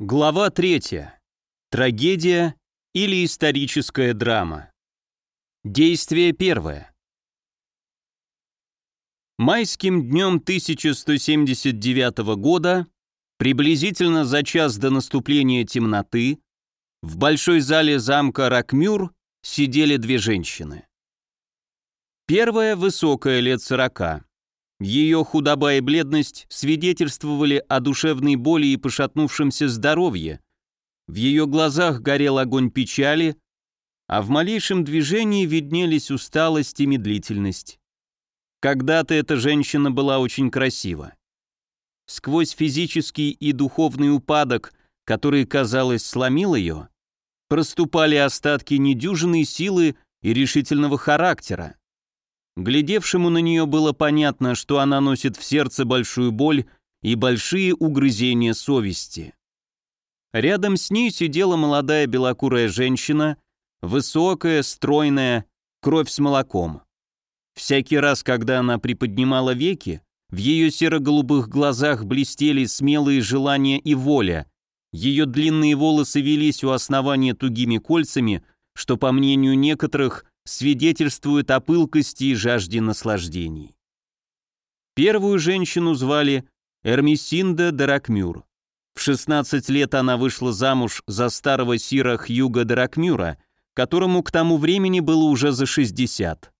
Глава 3. Трагедия или историческая драма. Действие первое. Майским днем 1179 года, приблизительно за час до наступления темноты, в большой зале замка Ракмюр сидели две женщины. Первая высокая лет сорока. Ее худоба и бледность свидетельствовали о душевной боли и пошатнувшемся здоровье. В ее глазах горел огонь печали, а в малейшем движении виднелись усталость и медлительность. Когда-то эта женщина была очень красива. Сквозь физический и духовный упадок, который, казалось, сломил ее, проступали остатки недюжинной силы и решительного характера. Глядевшему на нее было понятно, что она носит в сердце большую боль и большие угрызения совести. Рядом с ней сидела молодая белокурая женщина, высокая, стройная, кровь с молоком. Всякий раз, когда она приподнимала веки, в ее серо-голубых глазах блестели смелые желания и воля. Ее длинные волосы велись у основания тугими кольцами, что, по мнению некоторых, свидетельствует о пылкости и жажде наслаждений. Первую женщину звали Эрмисинда Даракмюр. В 16 лет она вышла замуж за старого сира Хьюга Даракмюра, которому к тому времени было уже за 60.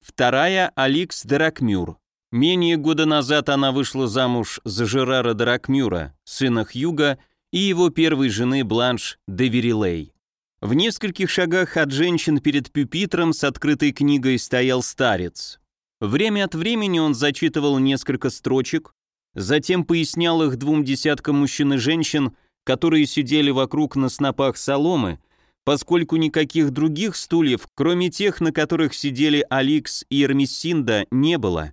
Вторая – Аликс Даракмюр. Менее года назад она вышла замуж за Жерара Даракмюра, сына Хьюга, и его первой жены Бланш де Верилей. В нескольких шагах от женщин перед пюпитром с открытой книгой стоял старец. Время от времени он зачитывал несколько строчек, затем пояснял их двум десяткам мужчин и женщин, которые сидели вокруг на снопах соломы, поскольку никаких других стульев, кроме тех, на которых сидели Аликс и Эрмисинда, не было.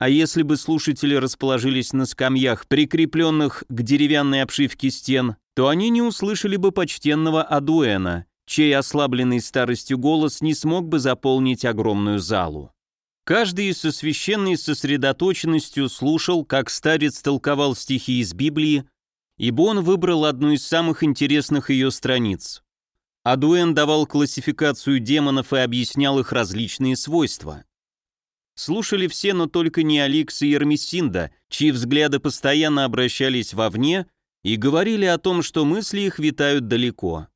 А если бы слушатели расположились на скамьях, прикрепленных к деревянной обшивке стен, то они не услышали бы почтенного Адуэна, чей ослабленный старостью голос не смог бы заполнить огромную залу. Каждый со священной сосредоточенностью слушал, как старец толковал стихи из Библии, ибо он выбрал одну из самых интересных ее страниц. Адуэн давал классификацию демонов и объяснял их различные свойства. Слушали все, но только не Аликс и Ермисинда, чьи взгляды постоянно обращались вовне и говорили о том, что мысли их витают далеко.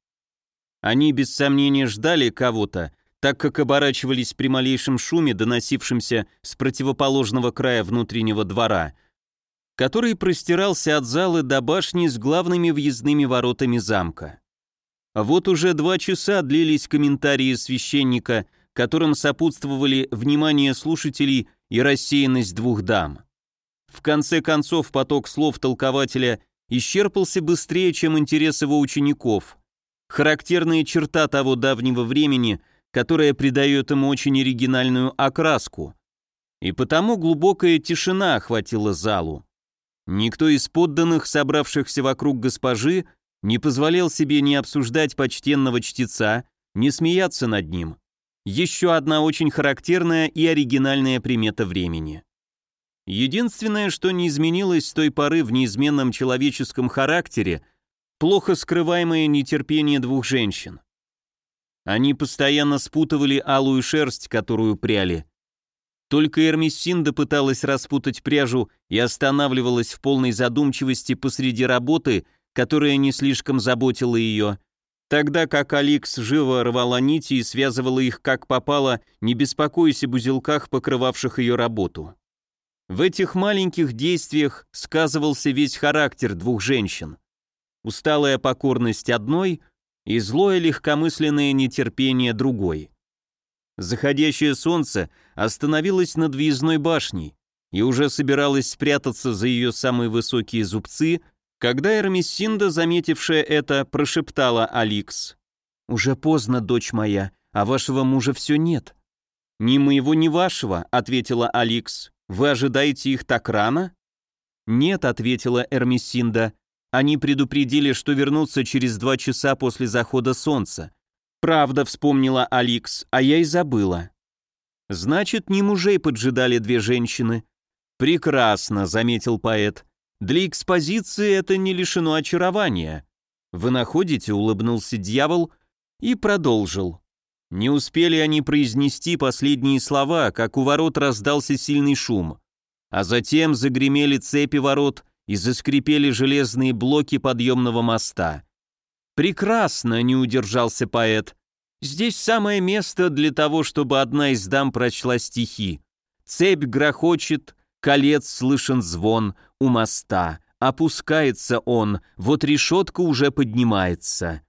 Они без сомнения ждали кого-то, так как оборачивались при малейшем шуме, доносившемся с противоположного края внутреннего двора, который простирался от залы до башни с главными въездными воротами замка. Вот уже два часа длились комментарии священника, которым сопутствовали внимание слушателей и рассеянность двух дам. В конце концов поток слов толкователя исчерпался быстрее, чем интерес его учеников. Характерная черта того давнего времени, которая придает ему очень оригинальную окраску. И потому глубокая тишина охватила залу. Никто из подданных, собравшихся вокруг госпожи, не позволял себе ни обсуждать почтенного чтеца, ни смеяться над ним. Еще одна очень характерная и оригинальная примета времени. Единственное, что не изменилось с той поры в неизменном человеческом характере, плохо скрываемое нетерпение двух женщин. Они постоянно спутывали алую шерсть, которую пряли. Только Эрмисинда пыталась распутать пряжу и останавливалась в полной задумчивости посреди работы, которая не слишком заботила ее, тогда как Аликс живо рвала нити и связывала их как попало, не беспокоясь об узелках, покрывавших ее работу. В этих маленьких действиях сказывался весь характер двух женщин. Усталая покорность одной и злое легкомысленное нетерпение другой. Заходящее солнце остановилось над въездной башней и уже собиралось спрятаться за ее самые высокие зубцы, когда Эрмисинда, заметившая это, прошептала Аликс. «Уже поздно, дочь моя, а вашего мужа все нет». «Ни моего, ни вашего», — ответила Аликс. Вы ожидаете их так рано? Нет, ответила Эрмисинда. Они предупредили, что вернутся через два часа после захода солнца. Правда, вспомнила Аликс, а я и забыла. Значит, не мужей поджидали две женщины. Прекрасно, заметил поэт. Для экспозиции это не лишено очарования. Вы находите, улыбнулся дьявол и продолжил. Не успели они произнести последние слова, как у ворот раздался сильный шум, а затем загремели цепи ворот и заскрипели железные блоки подъемного моста. «Прекрасно!» — не удержался поэт. «Здесь самое место для того, чтобы одна из дам прочла стихи. Цепь грохочет, колец слышен звон у моста. Опускается он, вот решетка уже поднимается.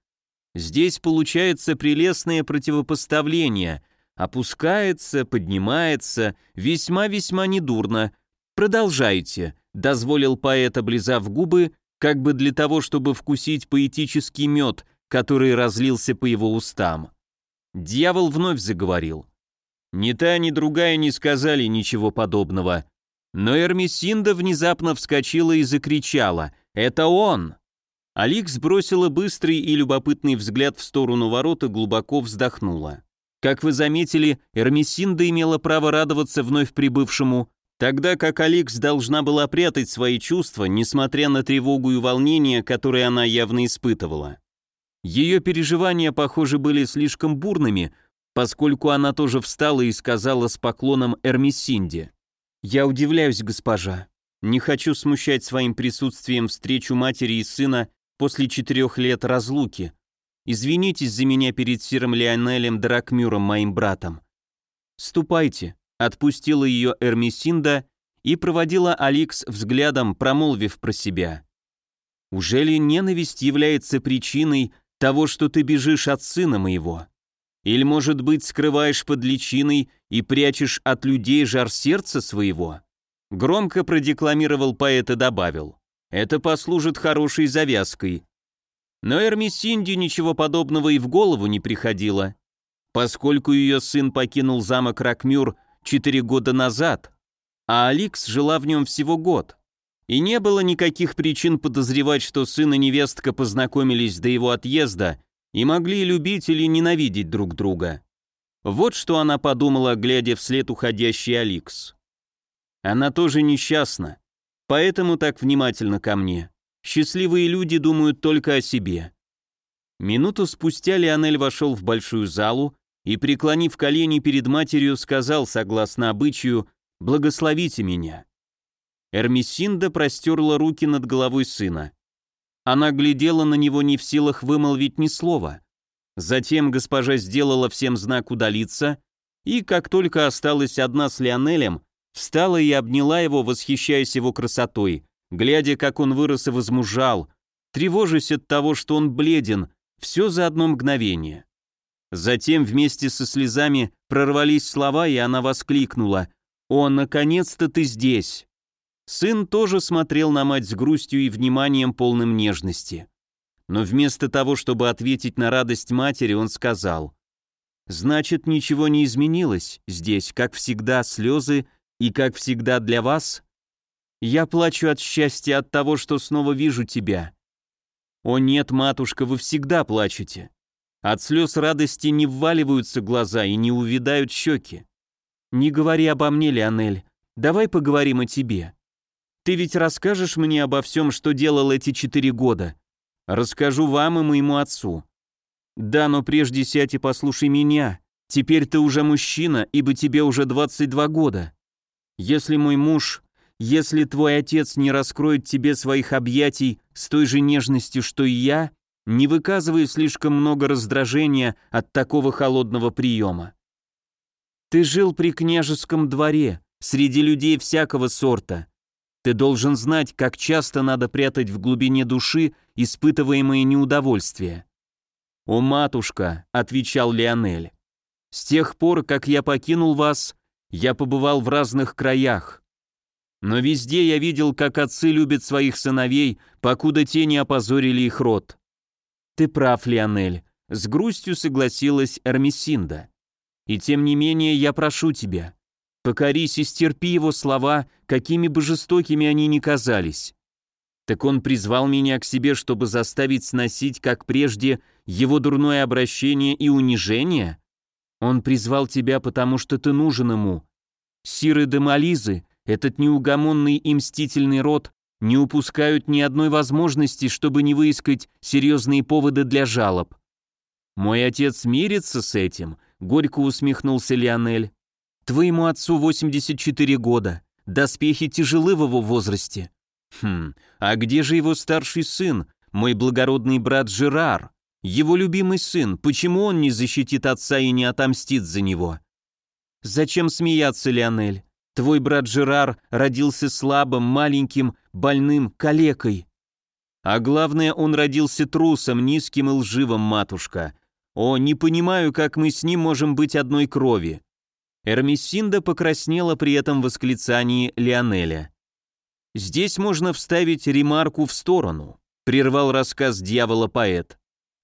Здесь получается прелестное противопоставление. Опускается, поднимается, весьма-весьма недурно. Продолжайте, дозволил поэт, облизав губы, как бы для того, чтобы вкусить поэтический мед, который разлился по его устам. Дьявол вновь заговорил. Ни та, ни другая не сказали ничего подобного. Но Эрмисинда внезапно вскочила и закричала «Это он!». Аликс бросила быстрый и любопытный взгляд в сторону ворот и глубоко вздохнула. Как вы заметили, Эрмисинда имела право радоваться вновь прибывшему, тогда как Аликс должна была прятать свои чувства, несмотря на тревогу и волнение, которые она явно испытывала. Ее переживания, похоже, были слишком бурными, поскольку она тоже встала и сказала с поклоном Эрмисинде. «Я удивляюсь, госпожа. Не хочу смущать своим присутствием встречу матери и сына после четырех лет разлуки. Извинитесь за меня перед сиром Лионелем Дракмюром, моим братом. Ступайте, отпустила ее Эрмисинда и проводила Аликс взглядом, промолвив про себя. Уже ли ненависть является причиной того, что ты бежишь от сына моего? Или, может быть, скрываешь под личиной и прячешь от людей жар сердца своего?» Громко продекламировал поэт и добавил. Это послужит хорошей завязкой. Но Эрмисинди ничего подобного и в голову не приходило, поскольку ее сын покинул замок Ракмюр четыре года назад, а Аликс жила в нем всего год. И не было никаких причин подозревать, что сын и невестка познакомились до его отъезда и могли любить или ненавидеть друг друга. Вот что она подумала, глядя вслед уходящей Аликс. Она тоже несчастна, Поэтому так внимательно ко мне. Счастливые люди думают только о себе. Минуту спустя Леонель вошел в большую залу и, преклонив колени перед матерью, сказал, согласно обычаю, «Благословите меня». Эрмисинда простерла руки над головой сына. Она глядела на него не в силах вымолвить ни слова. Затем госпожа сделала всем знак удалиться, и как только осталась одна с Леонелем, Встала и обняла его, восхищаясь его красотой, глядя, как он вырос и возмужал, тревожась от того, что он бледен, все за одно мгновение. Затем вместе со слезами прорвались слова, и она воскликнула «О, наконец-то ты здесь!» Сын тоже смотрел на мать с грустью и вниманием полным нежности. Но вместо того, чтобы ответить на радость матери, он сказал «Значит, ничего не изменилось, здесь, как всегда, слезы и как всегда для вас, я плачу от счастья от того, что снова вижу тебя. О нет, матушка, вы всегда плачете. От слез радости не вваливаются глаза и не увядают щеки. Не говори обо мне, Леонель, давай поговорим о тебе. Ты ведь расскажешь мне обо всем, что делал эти четыре года. Расскажу вам и моему отцу. Да, но прежде сядь и послушай меня. Теперь ты уже мужчина, ибо тебе уже 22 года. Если мой муж, если твой отец не раскроет тебе своих объятий с той же нежностью, что и я, не выказывай слишком много раздражения от такого холодного приема. Ты жил при княжеском дворе, среди людей всякого сорта. Ты должен знать, как часто надо прятать в глубине души испытываемые неудовольствия. «О, матушка», — отвечал Леонель, — «с тех пор, как я покинул вас, я побывал в разных краях. Но везде я видел, как отцы любят своих сыновей, покуда те не опозорили их род. Ты прав, Лионель, с грустью согласилась Эрмисинда. И тем не менее я прошу тебя, покорись и стерпи его слова, какими бы жестокими они ни казались. Так он призвал меня к себе, чтобы заставить сносить, как прежде, его дурное обращение и унижение? Он призвал тебя, потому что ты нужен ему. Сиры де Мализы, этот неугомонный и мстительный род, не упускают ни одной возможности, чтобы не выискать серьезные поводы для жалоб. «Мой отец мирится с этим», — горько усмехнулся Лионель. «Твоему отцу 84 года, доспехи тяжелы в его возрасте». «Хм, а где же его старший сын, мой благородный брат Жерар? Его любимый сын, почему он не защитит отца и не отомстит за него?» «Зачем смеяться, Лионель? Твой брат Жерар родился слабым, маленьким, больным, калекой. А главное, он родился трусом, низким и лживым, матушка. О, не понимаю, как мы с ним можем быть одной крови. Эрмисинда покраснела при этом восклицании Лионеля. Здесь можно вставить ремарку в сторону, прервал рассказ дьявола поэт.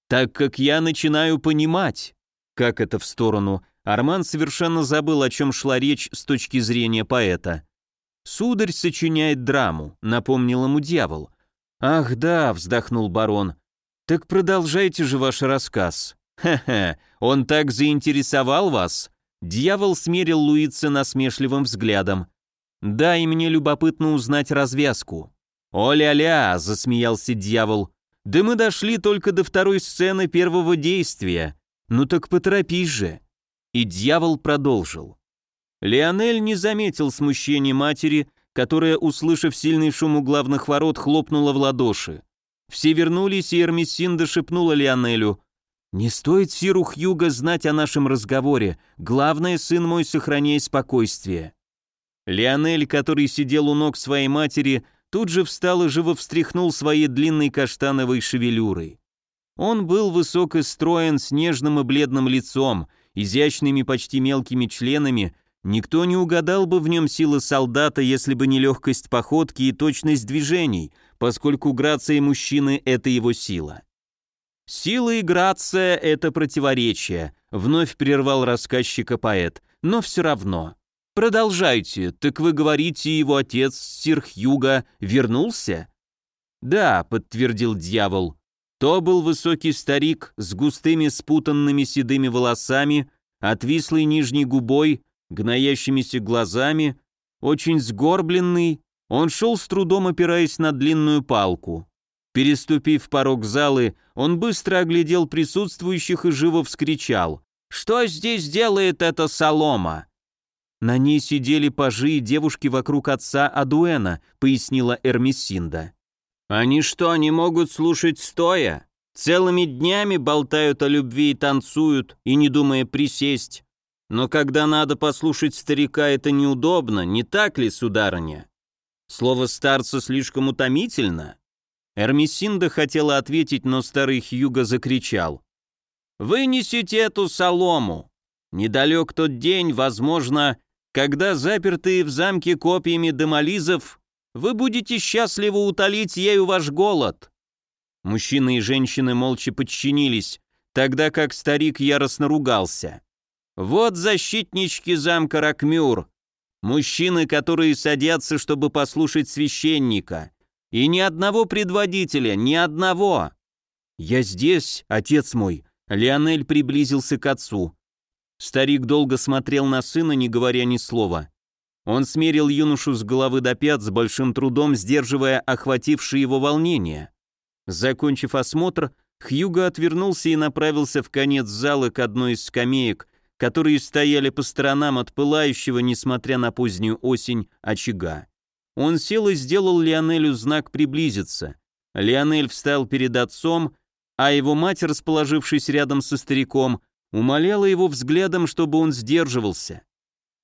Так как я начинаю понимать, как это в сторону, Арман совершенно забыл, о чем шла речь с точки зрения поэта. «Сударь сочиняет драму», — напомнил ему дьявол. «Ах да», — вздохнул барон. «Так продолжайте же ваш рассказ». «Хе-хе, он так заинтересовал вас?» Дьявол смерил Луица насмешливым взглядом. «Да, и мне любопытно узнать развязку». «О-ля-ля!» — засмеялся дьявол. «Да мы дошли только до второй сцены первого действия. Ну так поторопись же». И дьявол продолжил. Леонель не заметил смущения матери, которая, услышав сильный шум у главных ворот, хлопнула в ладоши. Все вернулись, и Эрмисинда шепнула Леонелю. «Не стоит Сиру Хьюга знать о нашем разговоре. Главное, сын мой, сохраняй спокойствие». Леонель, который сидел у ног своей матери, тут же встал и живо встряхнул своей длинной каштановой шевелюрой. Он был высок строен, с нежным и бледным лицом, изящными почти мелкими членами, никто не угадал бы в нем силы солдата, если бы не легкость походки и точность движений, поскольку грация мужчины – это его сила. «Сила и грация – это противоречие», – вновь прервал рассказчика поэт, – «но все равно». «Продолжайте, так вы говорите, его отец, сир Хьюга, вернулся?» «Да», — подтвердил дьявол, то был высокий старик с густыми спутанными седыми волосами, отвислой нижней губой, гноящимися глазами, очень сгорбленный, он шел с трудом опираясь на длинную палку. Переступив порог залы, он быстро оглядел присутствующих и живо вскричал. «Что здесь делает эта солома?» На ней сидели пажи и девушки вокруг отца Адуэна, пояснила Эрмисинда. Они что, не могут слушать стоя? Целыми днями болтают о любви и танцуют, и не думая присесть. Но когда надо послушать старика, это неудобно, не так ли, сударыня? Слово старца слишком утомительно. Эрмисинда хотела ответить, но старый Хьюго закричал. «Вынесите эту солому! Недалек тот день, возможно, когда запертые в замке копьями демолизов вы будете счастливо утолить ею ваш голод». Мужчины и женщины молча подчинились, тогда как старик яростно ругался. «Вот защитнички замка Ракмюр, мужчины, которые садятся, чтобы послушать священника, и ни одного предводителя, ни одного!» «Я здесь, отец мой», — Леонель приблизился к отцу. Старик долго смотрел на сына, не говоря ни слова. Он смерил юношу с головы до пят с большим трудом, сдерживая охватившее его волнение. Закончив осмотр, Хьюго отвернулся и направился в конец зала к одной из скамеек, которые стояли по сторонам от пылающего, несмотря на позднюю осень, очага. Он сел и сделал Лионелю знак приблизиться. Лионель встал перед отцом, а его мать, расположившись рядом со стариком, умоляла его взглядом, чтобы он сдерживался.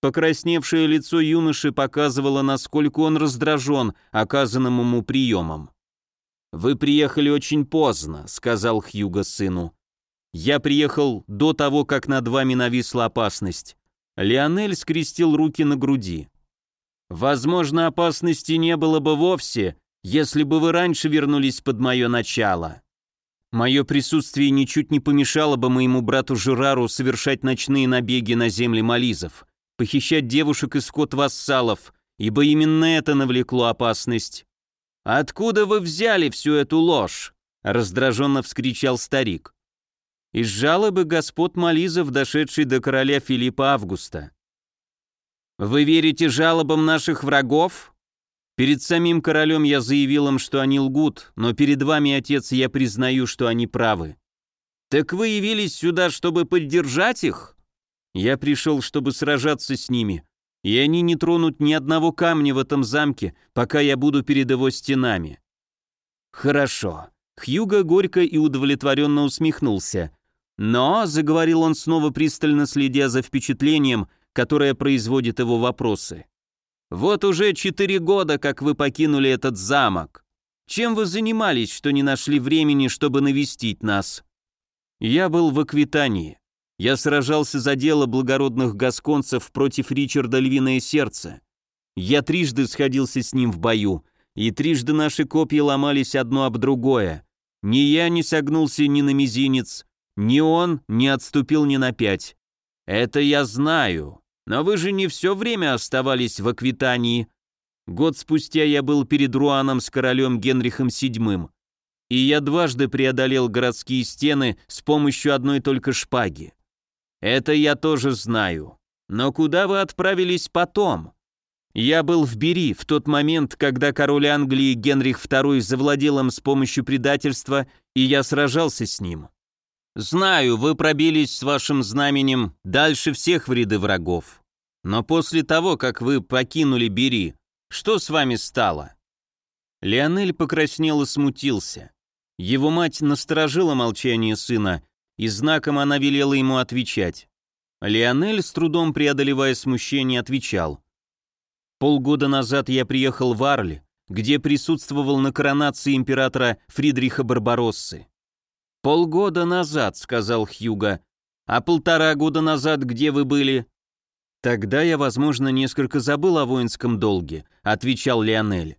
Покрасневшее лицо юноши показывало, насколько он раздражен оказанным ему приемом. «Вы приехали очень поздно», — сказал Хьюго сыну. «Я приехал до того, как над вами нависла опасность». Леонель скрестил руки на груди. «Возможно, опасности не было бы вовсе, если бы вы раньше вернулись под мое начало. Мое присутствие ничуть не помешало бы моему брату Жирару совершать ночные набеги на земли мализов похищать девушек и скот-вассалов, ибо именно это навлекло опасность. «Откуда вы взяли всю эту ложь?» — раздраженно вскричал старик. «Из жалобы господ Мализов, дошедшей до короля Филиппа Августа». «Вы верите жалобам наших врагов?» Перед самим королем я заявил им, что они лгут, но перед вами, отец, я признаю, что они правы. Так вы явились сюда, чтобы поддержать их? Я пришел, чтобы сражаться с ними, и они не тронут ни одного камня в этом замке, пока я буду перед его стенами. Хорошо. Хьюго горько и удовлетворенно усмехнулся. Но, заговорил он снова пристально следя за впечатлением, которое производит его вопросы. Вот уже четыре года, как вы покинули этот замок. Чем вы занимались, что не нашли времени, чтобы навестить нас? Я был в Аквитании. Я сражался за дело благородных гасконцев против Ричарда Львиное Сердце. Я трижды сходился с ним в бою, и трижды наши копья ломались одно об другое. Ни я не согнулся ни на мизинец, ни он не отступил ни на пять. Это я знаю. Но вы же не все время оставались в Аквитании. Год спустя я был перед Руаном с королем Генрихом VII, и я дважды преодолел городские стены с помощью одной только шпаги. Это я тоже знаю. Но куда вы отправились потом? Я был в Бери в тот момент, когда король Англии Генрих II завладел им с помощью предательства, и я сражался с ним. Знаю, вы пробились с вашим знаменем дальше всех в ряды врагов. Но после того, как вы покинули Бери, что с вами стало?» Леонель покраснел и смутился. Его мать насторожила молчание сына, и знаком она велела ему отвечать. Леонель, с трудом преодолевая смущение, отвечал. «Полгода назад я приехал в Арль, где присутствовал на коронации императора Фридриха Барбароссы. «Полгода назад», — сказал Хьюга. «А полтора года назад где вы были?» «Тогда я, возможно, несколько забыл о воинском долге», — отвечал Лионель.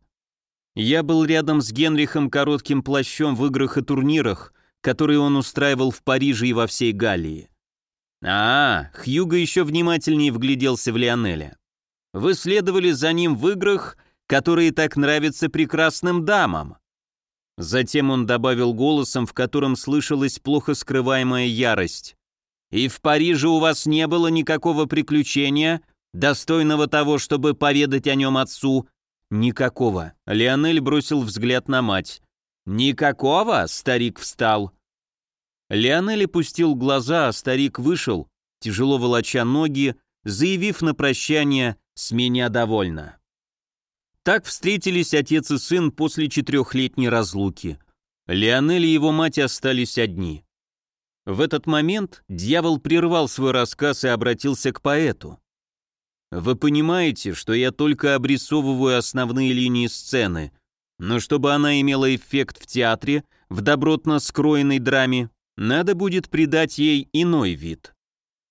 «Я был рядом с Генрихом коротким плащом в играх и турнирах, которые он устраивал в Париже и во всей Галлии». «А, Хьюго еще внимательнее вгляделся в Лионеля. Вы следовали за ним в играх, которые так нравятся прекрасным дамам». Затем он добавил голосом, в котором слышалась плохо скрываемая ярость. «И в Париже у вас не было никакого приключения, достойного того, чтобы поведать о нем отцу?» «Никакого». Леонель бросил взгляд на мать. «Никакого?» — старик встал. Леонель опустил глаза, а старик вышел, тяжело волоча ноги, заявив на прощание «С меня довольно». Так встретились отец и сын после четырехлетней разлуки. Леонель и его мать остались одни. В этот момент дьявол прервал свой рассказ и обратился к поэту. «Вы понимаете, что я только обрисовываю основные линии сцены, но чтобы она имела эффект в театре, в добротно скроенной драме, надо будет придать ей иной вид.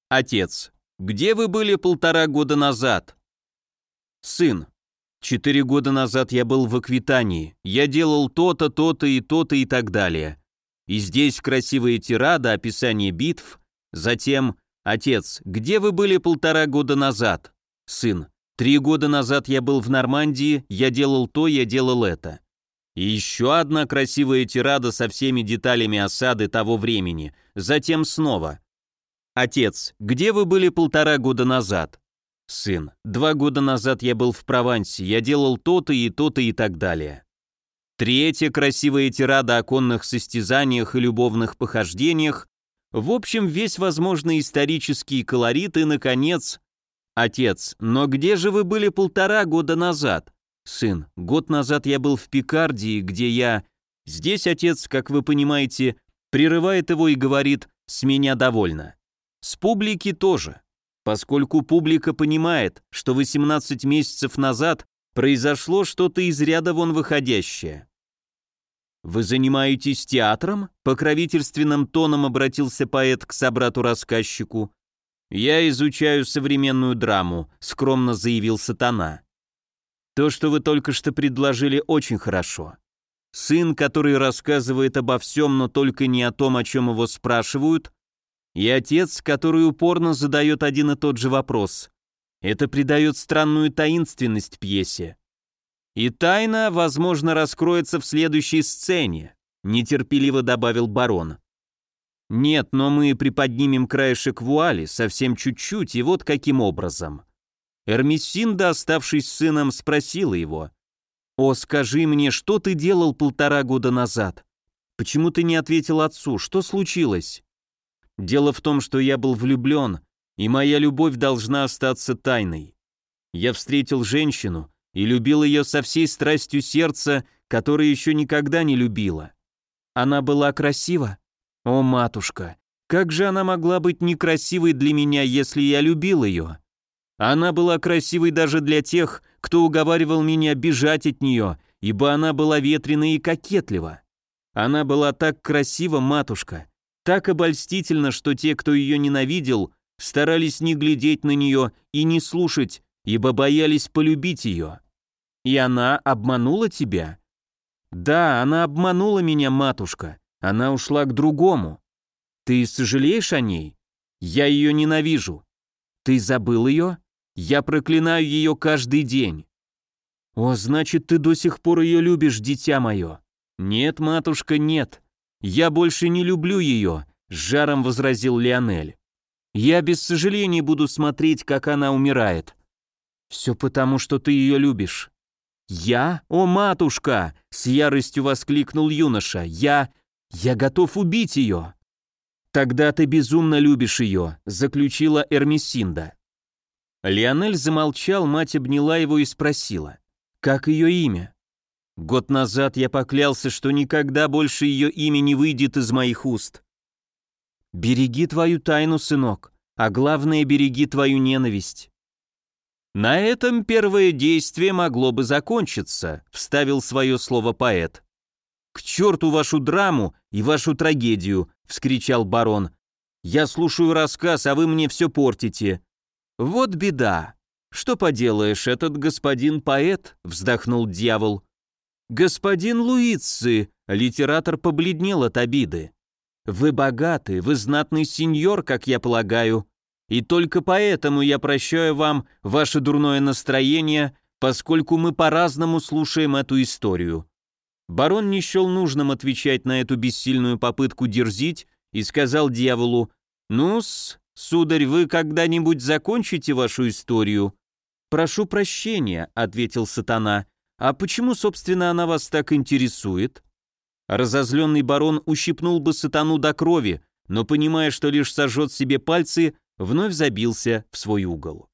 Отец, где вы были полтора года назад? Сын, Четыре года назад я был в Аквитании. Я делал то-то, то-то и то-то и так далее. И здесь красивые тирады, описание битв. Затем, отец, где вы были полтора года назад? Сын, три года назад я был в Нормандии, я делал то, я делал это. И еще одна красивая тирада со всеми деталями осады того времени. Затем снова. Отец, где вы были полтора года назад? Сын, два года назад я был в Провансе, я делал то-то и то-то и так далее. Третья красивая тирада о конных состязаниях и любовных похождениях, в общем, весь возможный исторический колорит и, наконец, отец, но где же вы были полтора года назад? Сын, год назад я был в Пикардии, где я... Здесь отец, как вы понимаете, прерывает его и говорит «с меня довольно». С публики тоже поскольку публика понимает, что 18 месяцев назад произошло что-то из ряда вон выходящее. «Вы занимаетесь театром?» — покровительственным тоном обратился поэт к собрату-рассказчику. «Я изучаю современную драму», — скромно заявил сатана. «То, что вы только что предложили, очень хорошо. Сын, который рассказывает обо всем, но только не о том, о чем его спрашивают, и отец, который упорно задает один и тот же вопрос. Это придает странную таинственность пьесе. И тайна, возможно, раскроется в следующей сцене, нетерпеливо добавил барон. Нет, но мы приподнимем краешек вуали, совсем чуть-чуть, и вот каким образом. Эрмисинда, оставшись сыном, спросила его. «О, скажи мне, что ты делал полтора года назад? Почему ты не ответил отцу? Что случилось?» «Дело в том, что я был влюблен, и моя любовь должна остаться тайной. Я встретил женщину и любил ее со всей страстью сердца, которое еще никогда не любила. Она была красива? О, матушка, как же она могла быть некрасивой для меня, если я любил ее? Она была красивой даже для тех, кто уговаривал меня бежать от нее, ибо она была ветреной и кокетлива. Она была так красива, матушка, так обольстительна, что те, кто ее ненавидел, старались не глядеть на нее и не слушать, ибо боялись полюбить ее. И она обманула тебя? Да, она обманула меня, матушка. Она ушла к другому. Ты сожалеешь о ней? Я ее ненавижу. Ты забыл ее? Я проклинаю ее каждый день. О, значит, ты до сих пор ее любишь, дитя мое. Нет, матушка, нет. Я больше не люблю ее, с жаром возразил Леонель. Я без сожаления буду смотреть, как она умирает. Все потому, что ты ее любишь. «Я? О, матушка!» — с яростью воскликнул юноша. «Я... я готов убить ее!» «Тогда ты безумно любишь ее», — заключила Эрмисинда. Лионель замолчал, мать обняла его и спросила. «Как ее имя?» «Год назад я поклялся, что никогда больше ее имя не выйдет из моих уст». «Береги твою тайну, сынок, а главное, береги твою ненависть. На этом первое действие могло бы закончиться, вставил свое слово поэт. К черту вашу драму и вашу трагедию, вскричал барон. Я слушаю рассказ, а вы мне все портите. Вот беда. Что поделаешь, этот господин поэт, вздохнул дьявол. Господин Луици, литератор побледнел от обиды. Вы богаты, вы знатный сеньор, как я полагаю. И только поэтому я прощаю вам ваше дурное настроение, поскольку мы по-разному слушаем эту историю». Барон не счел нужным отвечать на эту бессильную попытку дерзить и сказал дьяволу, «Ну-с, сударь, вы когда-нибудь закончите вашу историю?» «Прошу прощения», — ответил сатана, «а почему, собственно, она вас так интересует?» Разозленный барон ущипнул бы сатану до крови, но, понимая, что лишь сожжет себе пальцы, вновь забился в свой угол.